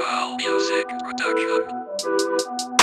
Tribal Music Production.